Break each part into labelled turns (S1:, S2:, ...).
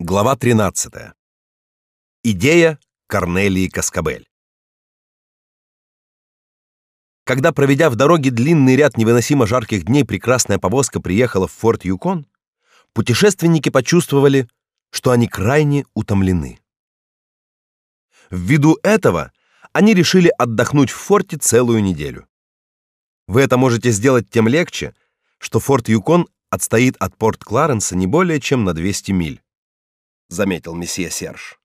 S1: Глава 13. Идея Корнелии Каскабель. Когда, проведя в дороге длинный ряд невыносимо жарких дней, прекрасная повозка приехала в форт Юкон, путешественники почувствовали, что они крайне утомлены. Ввиду этого они решили отдохнуть в форте целую неделю. Вы это можете сделать тем легче, что форт Юкон отстоит от порт Кларенса не более чем на 200 миль заметил месье Серж.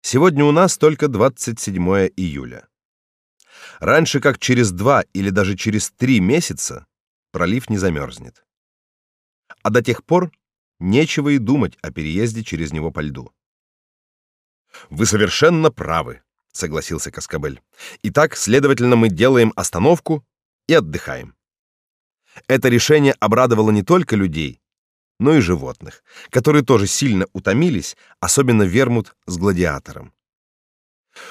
S1: Сегодня у нас только 27 июля. Раньше как через два или даже через три месяца пролив не замерзнет. А до тех пор нечего и думать о переезде через него по льду. Вы совершенно правы, согласился Каскабель. Итак, следовательно, мы делаем остановку и отдыхаем. Это решение обрадовало не только людей, но и животных, которые тоже сильно утомились, особенно вермут с гладиатором.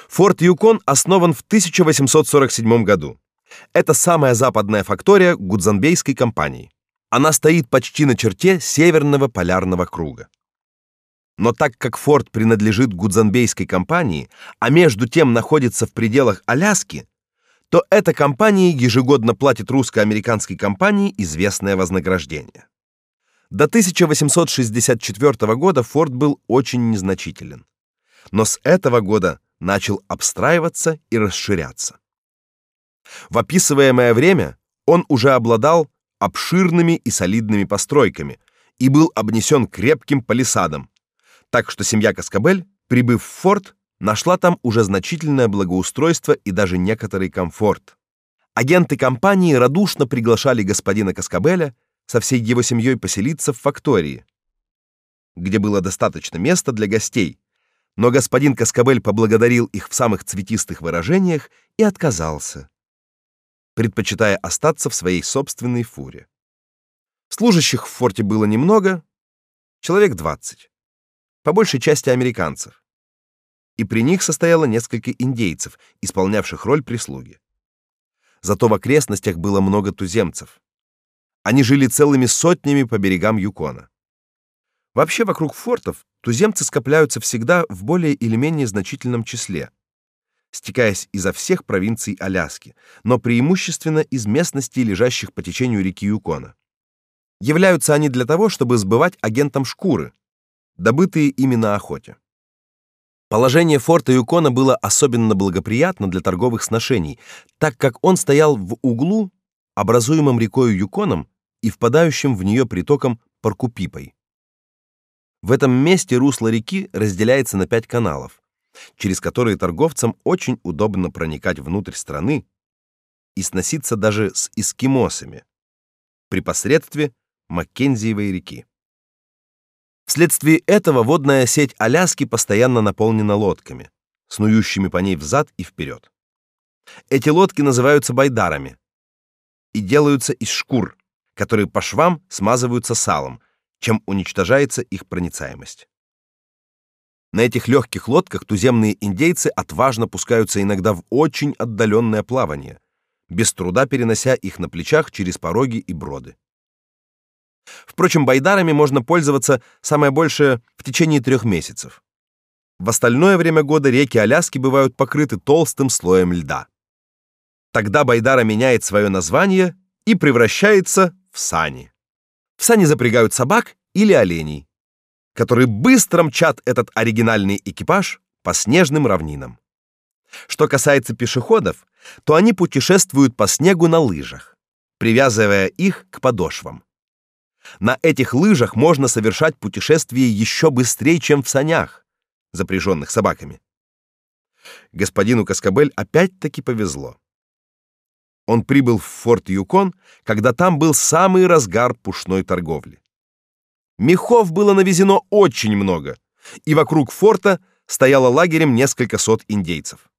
S1: Форт Юкон основан в 1847 году. Это самая западная фактория Гудзанбейской компании. Она стоит почти на черте северного полярного круга. Но так как форт принадлежит Гудзанбейской компании, а между тем находится в пределах Аляски, то эта компания ежегодно платит русско-американской компании известное вознаграждение. До 1864 года форт был очень незначителен. Но с этого года начал обстраиваться и расширяться. В описываемое время он уже обладал обширными и солидными постройками и был обнесен крепким палисадом, так что семья Каскабель, прибыв в форт, нашла там уже значительное благоустройство и даже некоторый комфорт. Агенты компании радушно приглашали господина Каскабеля со всей его семьей поселиться в фактории, где было достаточно места для гостей. Но господин Каскабель поблагодарил их в самых цветистых выражениях и отказался, предпочитая остаться в своей собственной фуре. Служащих в форте было немного, человек двадцать, по большей части американцев. И при них состояло несколько индейцев, исполнявших роль прислуги. Зато в окрестностях было много туземцев. Они жили целыми сотнями по берегам Юкона. Вообще вокруг фортов туземцы скопляются всегда в более или менее значительном числе, стекаясь изо всех провинций Аляски, но преимущественно из местностей, лежащих по течению реки Юкона. Являются они для того, чтобы сбывать агентам шкуры, добытые ими на охоте. Положение форта Юкона было особенно благоприятно для торговых сношений, так как он стоял в углу, образуемом рекой Юконом и впадающим в нее притоком Паркупипой. В этом месте русло реки разделяется на пять каналов, через которые торговцам очень удобно проникать внутрь страны и сноситься даже с эскимосами при посредстве Маккензиевой реки. Вследствие этого водная сеть Аляски постоянно наполнена лодками, снующими по ней взад и вперед. Эти лодки называются байдарами и делаются из шкур, которые по швам смазываются салом, чем уничтожается их проницаемость. На этих легких лодках туземные индейцы отважно пускаются иногда в очень отдаленное плавание, без труда перенося их на плечах через пороги и броды. Впрочем, байдарами можно пользоваться самое большее в течение трех месяцев. В остальное время года реки Аляски бывают покрыты толстым слоем льда. Тогда байдара меняет свое название и превращается в сани. В сани запрягают собак или оленей, которые быстро мчат этот оригинальный экипаж по снежным равнинам. Что касается пешеходов, то они путешествуют по снегу на лыжах, привязывая их к подошвам. На этих лыжах можно совершать путешествие еще быстрее, чем в санях, запряженных собаками. Господину Каскабель опять-таки повезло. Он прибыл в форт Юкон, когда там был самый разгар пушной торговли. Мехов было навезено очень много, и вокруг форта стояло лагерем несколько сот индейцев.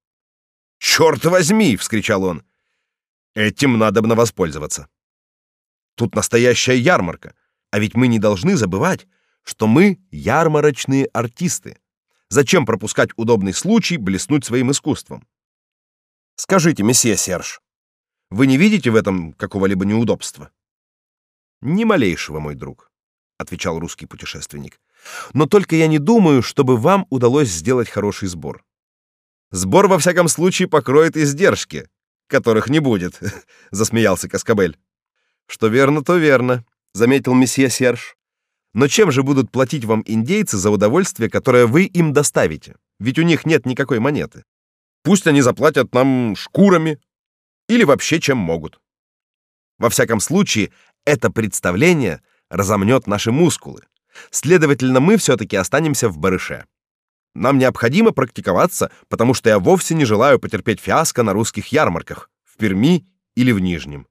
S1: «Черт возьми!» — вскричал он. «Этим надо бы воспользоваться. Тут настоящая ярмарка, а ведь мы не должны забывать, что мы ярмарочные артисты. Зачем пропускать удобный случай блеснуть своим искусством? Скажите, месье Серж, вы не видите в этом какого-либо неудобства? Ни малейшего, мой друг. отвечал русский путешественник. Но только я не думаю, чтобы вам удалось сделать хороший сбор. Сбор во всяком случае покроет издержки, которых не будет, засмеялся Каскабель. Что верно, то верно, заметил месье Серж. Но чем же будут платить вам индейцы за удовольствие, которое вы им доставите? Ведь у них нет никакой монеты. Пусть они заплатят нам шкурами или вообще чем могут. Во всяком случае, это представление разомнет наши мускулы. Следовательно, мы все таки останемся в барыше. Нам необходимо практиковаться, потому что я вовсе не желаю потерпеть фиаско на русских ярмарках в Перми или в Нижнем.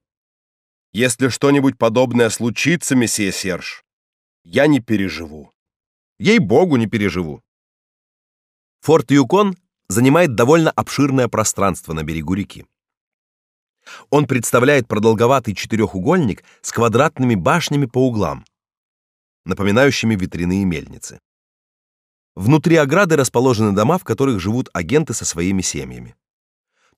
S1: Если что-нибудь подобное случится, месье Серж, я не переживу. Ей-богу, не переживу. Форт Юкон занимает довольно обширное пространство на берегу реки. Он представляет продолговатый четырехугольник с квадратными башнями по углам, напоминающими ветряные мельницы. Внутри ограды расположены дома, в которых живут агенты со своими семьями.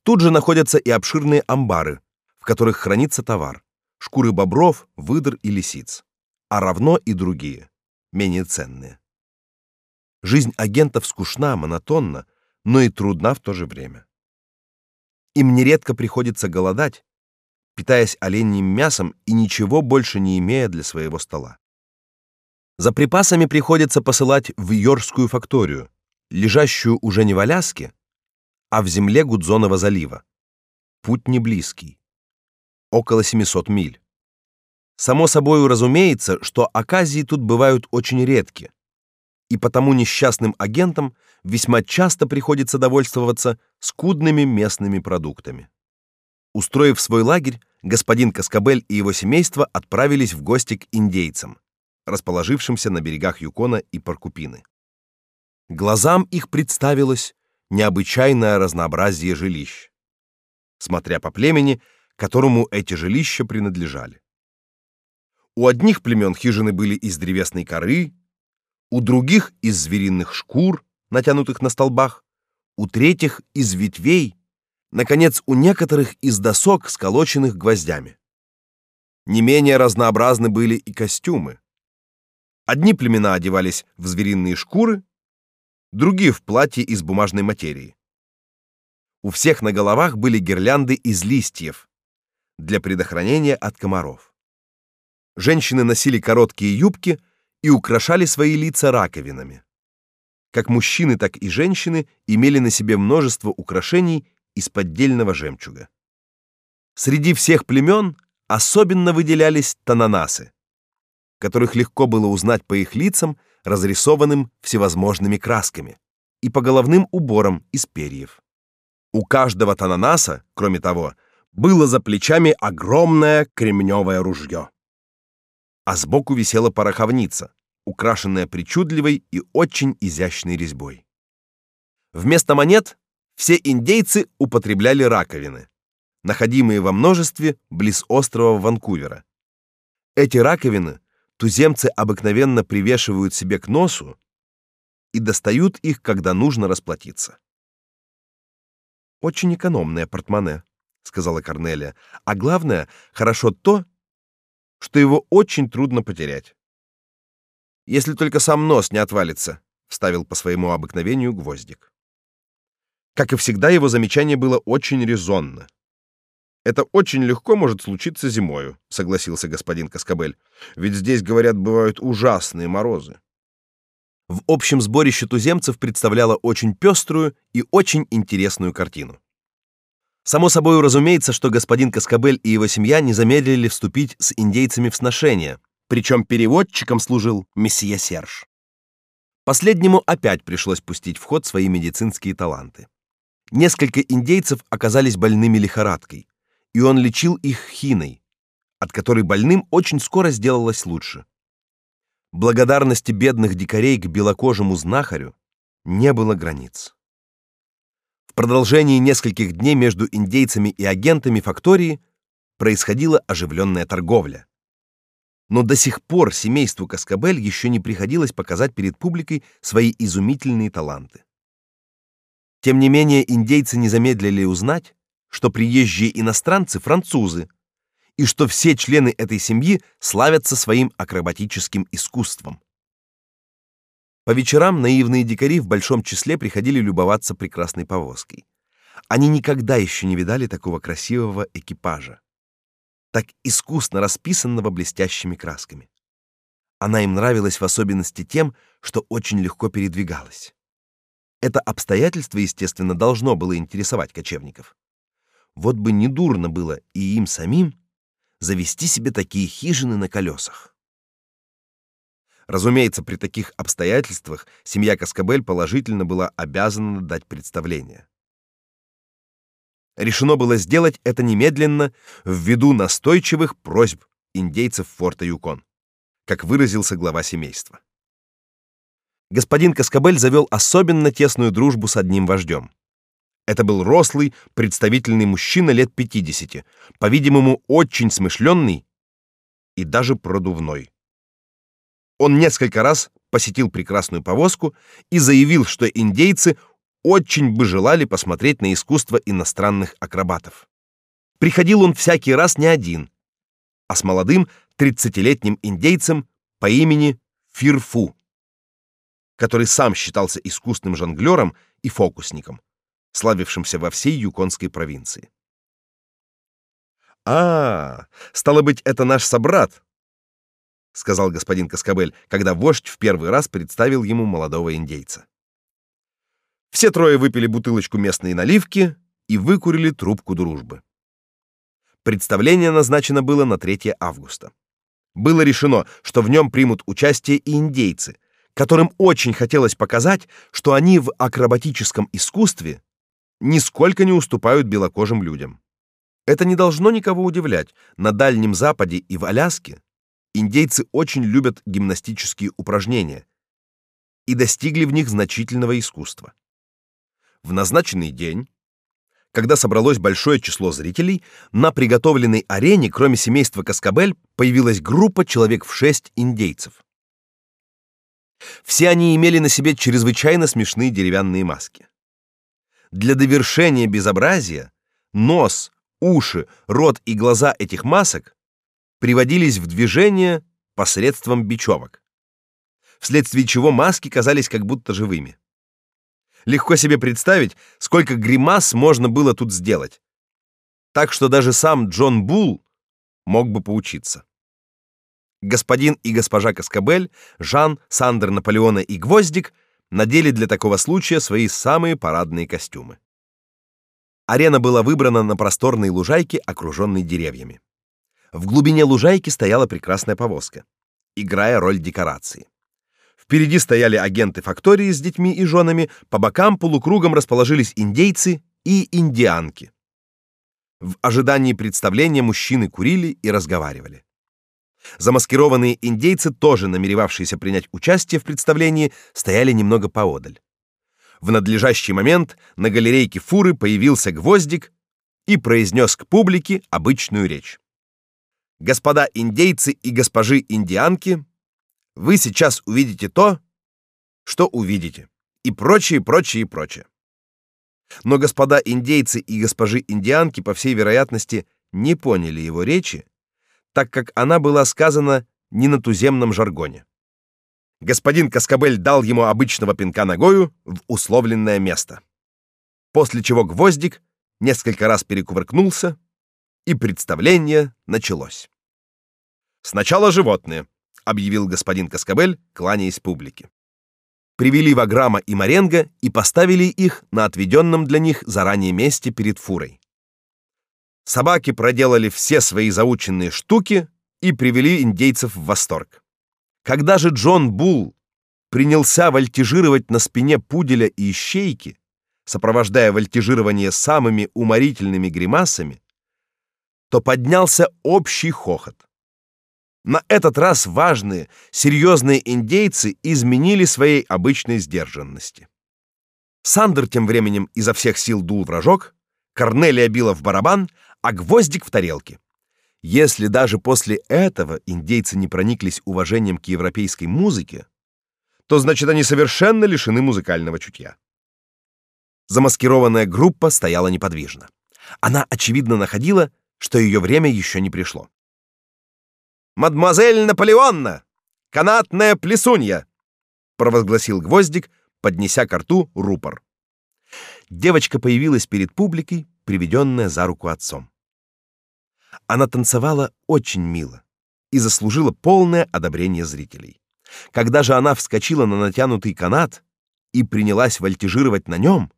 S1: Тут же находятся и обширные амбары, в которых хранится товар: шкуры бобров, выдр и лисиц, а равно и другие, менее ценные. Жизнь агентов скучна, монотонна, но и трудна в то же время. Им нередко приходится голодать, питаясь оленьим мясом и ничего больше не имея для своего стола. За припасами приходится посылать в Йоркскую факторию, лежащую уже не в Аляске, а в земле Гудзонова залива. Путь не близкий. Около 700 миль. Само собой разумеется, что оказии тут бывают очень редки, и потому несчастным агентам весьма часто приходится довольствоваться скудными местными продуктами. Устроив свой лагерь, господин Каскабель и его семейство отправились в гости к индейцам, расположившимся на берегах Юкона и Паркупины. Глазам их представилось необычайное разнообразие жилищ, смотря по племени, которому эти жилища принадлежали. У одних племен хижины были из древесной коры, у других из звериных шкур, натянутых на столбах, у третьих из ветвей, наконец, у некоторых из досок, сколоченных гвоздями. Не менее разнообразны были и костюмы. Одни племена одевались в звериные шкуры, другие в платья из бумажной материи. У всех на головах были гирлянды из листьев для предохранения от комаров. Женщины носили короткие юбки и украшали свои лица раковинами. Как мужчины, так и женщины имели на себе множество украшений из поддельного жемчуга. Среди всех племен особенно выделялись тананасы, которых легко было узнать по их лицам, разрисованным всевозможными красками, и по головным уборам из перьев. У каждого тананаса, кроме того, было за плечами огромное кремневое ружье. А сбоку висела пороховница, украшенная причудливой и очень изящной резьбой. Вместо монет все индейцы употребляли раковины, находимые во множестве близ острова Ванкувера. Эти раковины туземцы обыкновенно привешивают себе к носу и достают их, когда нужно расплатиться. Очень экономное портмоне, сказала Корнелия. А главное, хорошо то, что его очень трудно потерять. Если только сам нос не отвалится, вставил по своему обыкновению гвоздик. Как и всегда, его замечание было очень резонно. Это очень легко может случиться зимою, согласился господин Каскабель. Ведь здесь, говорят, бывают ужасные морозы. В общем сборище туземцев представляло очень пеструю и очень интересную картину. Само собой разумеется, что господин Каскабель и его семья не замедлили вступить с индейцами в сношение, причем переводчиком служил месье Серж. Последнему опять пришлось пустить в ход свои медицинские таланты. Несколько индейцев оказались больными лихорадкой, и он лечил их хиной, от которой больным очень скоро сделалось лучше. Благодарности бедных дикарей к белокожему знахарю не было границ. Продолжении нескольких дней между индейцами и агентами фактории происходила оживленная торговля. Но до сих пор семейству Каскабель еще не приходилось показать перед публикой свои изумительные таланты. Тем не менее, индейцы не замедлили узнать, что приезжие иностранцы французы, и что все члены этой семьи славятся своим акробатическим искусством. По вечерам наивные дикари в большом числе приходили любоваться прекрасной повозкой. Они никогда еще не видали такого красивого экипажа, так искусно расписанного блестящими красками. Она им нравилась в особенности тем, что очень легко передвигалась. Это обстоятельство, естественно, должно было интересовать кочевников. Вот бы не дурно было и им самим завести себе такие хижины на колесах. Разумеется, при таких обстоятельствах семья Каскабель положительно была обязана дать представление. Решено было сделать это немедленно ввиду настойчивых просьб индейцев форта Юкон, как выразился глава семейства. Господин Каскабель завел особенно тесную дружбу с одним вождем. Это был рослый, представительный мужчина лет 50, по-видимому, очень смышленный и даже продувной. Он несколько раз посетил прекрасную повозку и заявил, что индейцы очень бы желали посмотреть на искусство иностранных акробатов. Приходил он всякий раз не один, а с молодым тридцатилетним индейцем по имени Фирфу, который сам считался искусным жонглером и фокусником, славившимся во всей Юконской провинции. А, стало быть, это наш собрат, сказал господин Каскабель, когда вождь в первый раз представил ему молодого индейца. Все трое выпили бутылочку местной наливки и выкурили трубку дружбы. Представление назначено было на 3 августа. Было решено, что в нем примут участие и индейцы, которым очень хотелось показать, что они в акробатическом искусстве нисколько не уступают белокожим людям. Это не должно никого удивлять. На Дальнем Западе и в Аляске индейцы очень любят гимнастические упражнения и достигли в них значительного искусства. В назначенный день, когда собралось большое число зрителей, на приготовленной арене, кроме семейства Каскабель, появилась группа человек в шесть индейцев. Все они имели на себе чрезвычайно смешные деревянные маски. Для довершения безобразия нос, уши, рот и глаза этих масок приводились в движение посредством бечевок, вследствие чего маски казались как будто живыми. Легко себе представить, сколько гримас можно было тут сделать. Так что даже сам Джон Булл мог бы поучиться. Господин и госпожа Каскабель, Жан, Сандер Наполеона и Гвоздик надели для такого случая свои самые парадные костюмы. Арена была выбрана на просторной лужайке, окруженной деревьями. В глубине лужайки стояла прекрасная повозка, играя роль декорации. Впереди стояли агенты фактории с детьми и женами, по бокам полукругом расположились индейцы и индианки. В ожидании представления мужчины курили и разговаривали. Замаскированные индейцы, тоже намеревавшиеся принять участие в представлении, стояли немного поодаль. В надлежащий момент на галерейке фуры появился гвоздик и произнес к публике обычную речь. Господа индейцы и госпожи индианки, вы сейчас увидите то, что увидите, и прочее, прочее прочее. Но господа индейцы и госпожи индианки, по всей вероятности, не поняли его речи, так как она была сказана не на туземном жаргоне. Господин Каскабель дал ему обычного пинка ногою в условленное место. После чего гвоздик несколько раз перекувыркнулся, и представление началось. Сначала животные, объявил господин Каскабель, кланяясь публике. Привели Ваграма и Маренго и поставили их на отведенном для них заранее месте перед фурой. Собаки проделали все свои заученные штуки и привели индейцев в восторг. Когда же Джон Булл принялся вольтежировать на спине пуделя и ищейки, сопровождая вольтежирование самыми уморительными гримасами, то поднялся общий хохот. На этот раз важные, серьезные индейцы изменили своей обычной сдержанности. Сандер тем временем изо всех сил дул в рожок, Корнелия била в барабан, а гвоздик в тарелке. Если даже после этого индейцы не прониклись уважением к европейской музыке, то значит они совершенно лишены музыкального чутья. Замаскированная группа стояла неподвижно. Она очевидно находила, что ее время еще не пришло. «Мадемуазель Наполеонна! Канатная плесунья!» провозгласил Гвоздик, поднеся к рту рупор. Девочка появилась перед публикой, приведенная за руку отцом. Она танцевала очень мило и заслужила полное одобрение зрителей. Когда же она вскочила на натянутый канат и принялась вольтижировать на нем,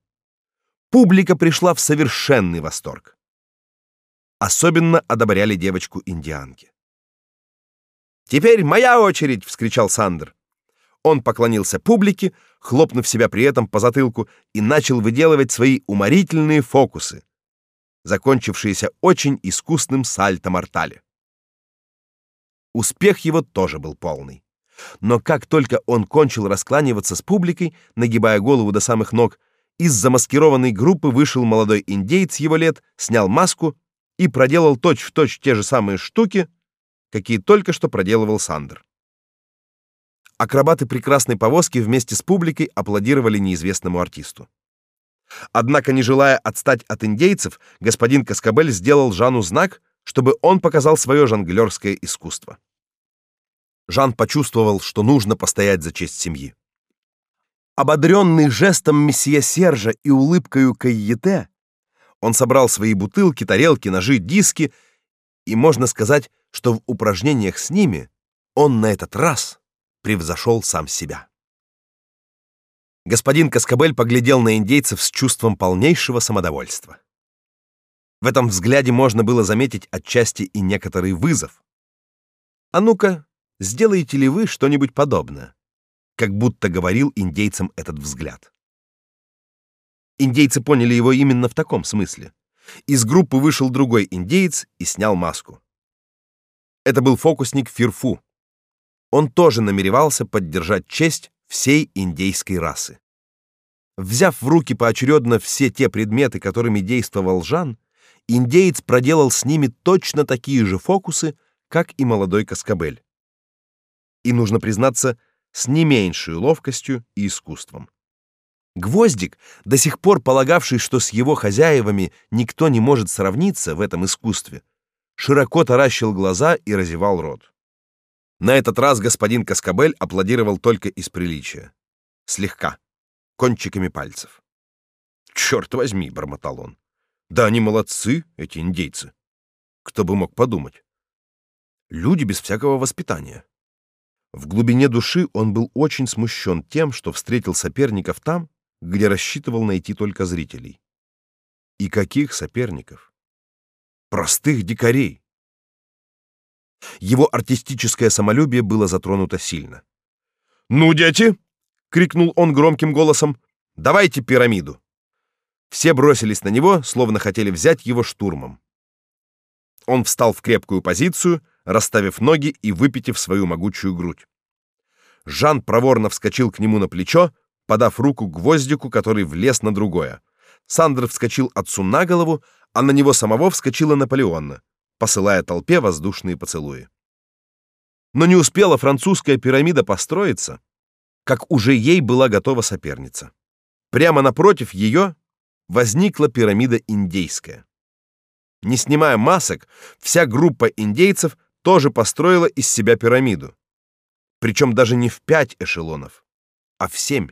S1: публика пришла в совершенный восторг. Особенно одобряли девочку-индианки. «Теперь моя очередь!» — вскричал Сандер. Он поклонился публике, хлопнув себя при этом по затылку, и начал выделывать свои уморительные фокусы, закончившиеся очень искусным сальто-мортале. Успех его тоже был полный. Но как только он кончил раскланиваться с публикой, нагибая голову до самых ног, из замаскированной группы вышел молодой индейец его лет, снял маску и проделал точь-в-точь точь те же самые штуки, какие только что проделывал Сандер. Акробаты прекрасной повозки вместе с публикой аплодировали неизвестному артисту. Однако, не желая отстать от индейцев, господин Каскабель сделал Жану знак, чтобы он показал свое жонглерское искусство. Жан почувствовал, что нужно постоять за честь семьи. Ободренный жестом месье Сержа и улыбкой Кайете, он собрал свои бутылки, тарелки, ножи, диски, и можно сказать, что в упражнениях с ними он на этот раз превзошел сам себя. Господин Каскабель поглядел на индейцев с чувством полнейшего самодовольства. В этом взгляде можно было заметить отчасти и некоторый вызов. А ну-ка, сделаете ли вы что-нибудь подобное? Как будто говорил индейцам этот взгляд. Индейцы поняли его именно в таком смысле. Из группы вышел другой индеец и снял маску. Это был фокусник Фирфу, он тоже намеревался поддержать честь всей индейской расы. Взяв в руки поочередно все те предметы, которыми действовал Жан, индеец проделал с ними точно такие же фокусы, как и молодой Каскабель. И нужно признаться, с не меньшей ловкостью и искусством. Гвоздик, до сих пор полагавший, что с его хозяевами никто не может сравниться в этом искусстве, широко таращил глаза и разевал рот. На этот раз господин Каскабель аплодировал только из приличия. Слегка, кончиками пальцев. «Черт возьми!» — бормотал он. «Да они молодцы, эти индейцы! Кто бы мог подумать? Люди без всякого воспитания». В глубине души он был очень смущен тем, что встретил соперников там, где рассчитывал найти только зрителей. И каких соперников? Простых дикарей, его артистическое самолюбие было затронуто сильно. "Ну, дети!" крикнул он громким голосом. "Давайте пирамиду". Все бросились на него, словно хотели взять его штурмом. Он встал в крепкую позицию, расставив ноги и выпитив свою могучую грудь. Жан проворно вскочил к нему на плечо, подав руку гвоздику, который влез на другое. Сандер вскочил отцу на голову, а на него самого вскочила Наполеонна посылая толпе воздушные поцелуи. Но не успела французская пирамида построиться, как уже ей была готова соперница. Прямо напротив ее возникла пирамида индейская. Не снимая масок, вся группа индейцев тоже построила из себя пирамиду. Причем даже не в пять эшелонов, а в семь.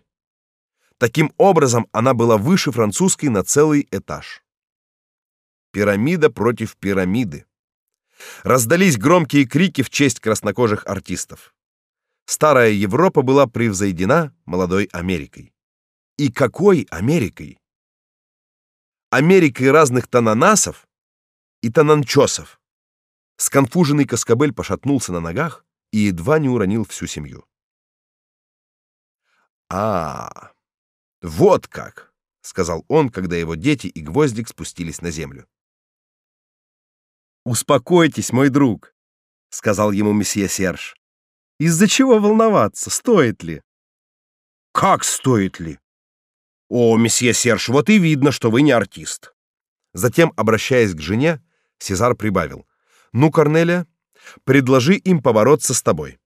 S1: Таким образом, она была выше французской на целый этаж. Пирамида против пирамиды. Раздались громкие крики в честь краснокожих артистов. Старая Европа была превзойдена молодой Америкой. И какой Америкой? Америкой разных тананасов и тананчосов. Сконфуженный Каскабель пошатнулся на ногах и едва не уронил всю семью. А, вот как, сказал он, когда его дети и Гвоздик спустились на землю. Успокойтесь, мой друг, сказал ему месье Серж. Из-за чего волноваться, стоит ли? Как стоит ли? О, месье Серж, вот и видно, что вы не артист. Затем, обращаясь к жене, Сезар прибавил: "Ну, Корнелия, предложи им побороться с тобой.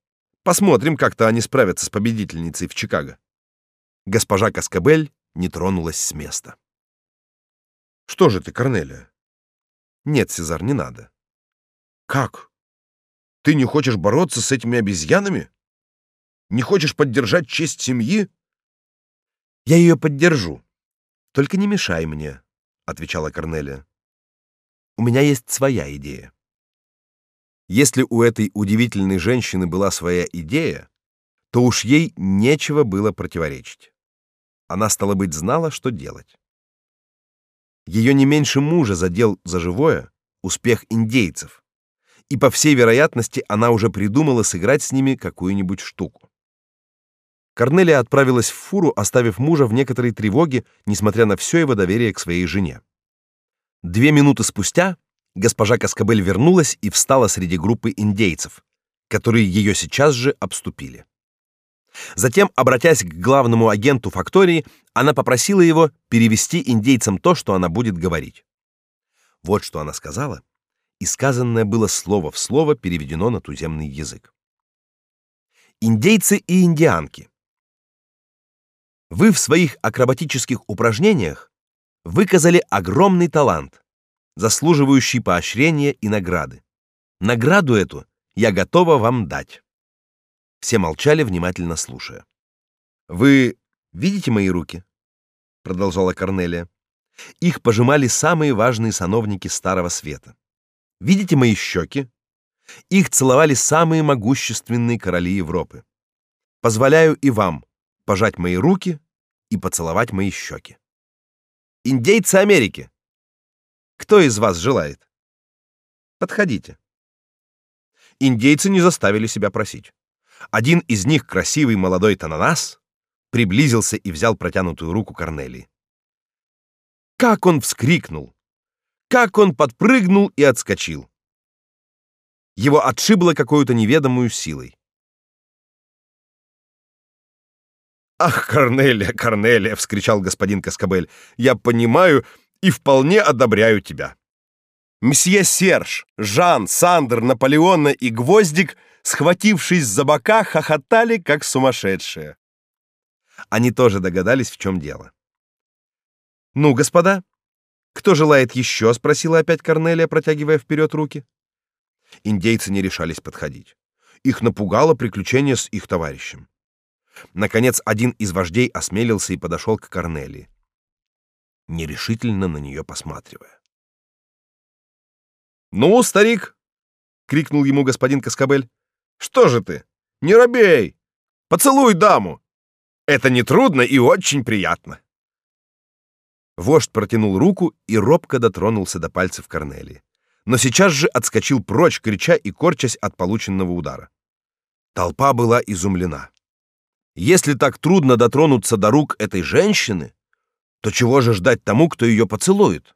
S1: Посмотрим, как-то они справятся с победительницей в Чикаго". Госпожа Каскабель не тронулась с места. Что же ты, Корнелия? Нет, Сезар, не надо. Как? Ты не хочешь бороться с этими обезьянами? Не хочешь поддержать честь семьи? Я ее поддержу. Только не мешай мне, отвечала Корнелия. У меня есть своя идея. Если у этой удивительной женщины была своя идея, то уж ей нечего было противоречить. Она стало быть знала, что делать. Ее не меньше мужа задел за живое успех индейцев, и по всей вероятности она уже придумала сыграть с ними какую-нибудь штуку. Корнелия отправилась в фуру, оставив мужа в некоторой тревоге, несмотря на все его доверие к своей жене. Две минуты спустя госпожа Каскабель вернулась и встала среди группы индейцев, которые ее сейчас же обступили. Затем, обратясь к главному агенту фактории, она попросила его перевести индейцам то, что она будет говорить. Вот что она сказала, и сказанное было слово в слово переведено на туземный язык. Индейцы и индианки, вы в своих акробатических упражнениях выказали огромный талант, заслуживающий поощрения и награды. Награду эту я готова вам дать. Все молчали, внимательно слушая. Вы видите мои руки? продолжала Корнелия. Их пожимали самые важные сановники Старого Света. Видите мои щеки? Их целовали самые могущественные короли Европы. Позволяю и вам пожать мои руки и поцеловать мои щеки. Индейцы Америки. Кто из вас желает? Подходите. Индейцы не заставили себя просить. Один из них, красивый молодой тананас, приблизился и взял протянутую руку Корнелии. Как он вскрикнул! Как он подпрыгнул и отскочил! Его отшибло какой-то неведомой силой. Ах, Корнелия, Корнелия, вскричал господин Каскабель. Я понимаю и вполне одобряю тебя. Месье Серж, Жан, Сандер, Наполеон и Гвоздик, схватившись за бока, хохотали как сумасшедшие. Они тоже догадались, в чем дело. Ну, господа, кто желает еще?» — спросила опять Корнелия, протягивая вперед руки. Индейцы не решались подходить. Их напугало приключение с их товарищем. Наконец, один из вождей осмелился и подошел к Корнелии, нерешительно на нее посматривая. «Ну, старик!» — крикнул ему господин Каскабель. «Что же ты? Не робей! Поцелуй даму! Это не трудно и очень приятно!» Вождь протянул руку и робко дотронулся до пальцев Корнелии, но сейчас же отскочил прочь, крича и корчась от полученного удара. Толпа была изумлена. Если так трудно дотронуться до рук этой женщины, то чего же ждать тому, кто ее поцелует?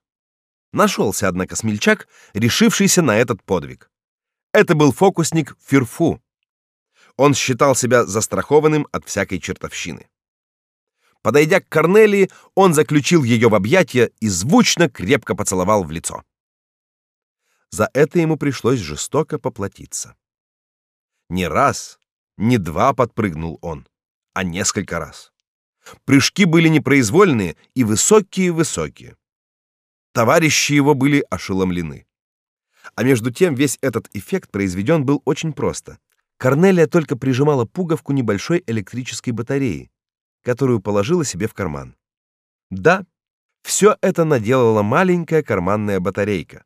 S1: Нашелся, однако, смельчак, решившийся на этот подвиг. Это был фокусник Фирфу. Он считал себя застрахованным от всякой чертовщины. Подойдя к Корнелии, он заключил ее в объятия и звучно крепко поцеловал в лицо. За это ему пришлось жестоко поплатиться. Не раз, не два подпрыгнул он а несколько раз. Прыжки были непроизвольные и высокие-высокие. Товарищи его были ошеломлены. А между тем весь этот эффект произведен был очень просто. Корнелия только прижимала пуговку небольшой электрической батареи, которую положила себе в карман. Да, все это наделала маленькая карманная батарейка,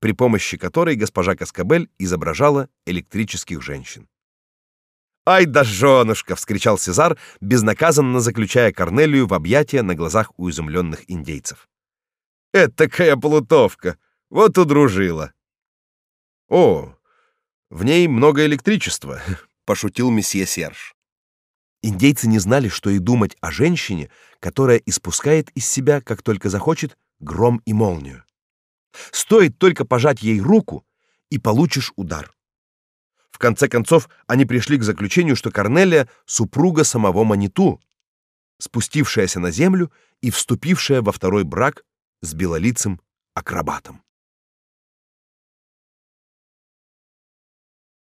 S1: при помощи которой госпожа Каскабель изображала электрических женщин. «Ай да женушка!» — вскричал Сезар, безнаказанно заключая Корнелию в объятия на глазах у изумленных индейцев. «Это такая плутовка! Вот удружила!» «О, в ней много электричества», — пошутил месье Серж. Индейцы не знали, что и думать о женщине, которая испускает из себя, как только захочет, гром и молнию. Стоит только пожать ей руку, и получишь удар. В конце концов, они пришли к заключению, что Корнелия супруга самого Маниту, спустившаяся на землю и вступившая во второй брак с белолицым акробатом.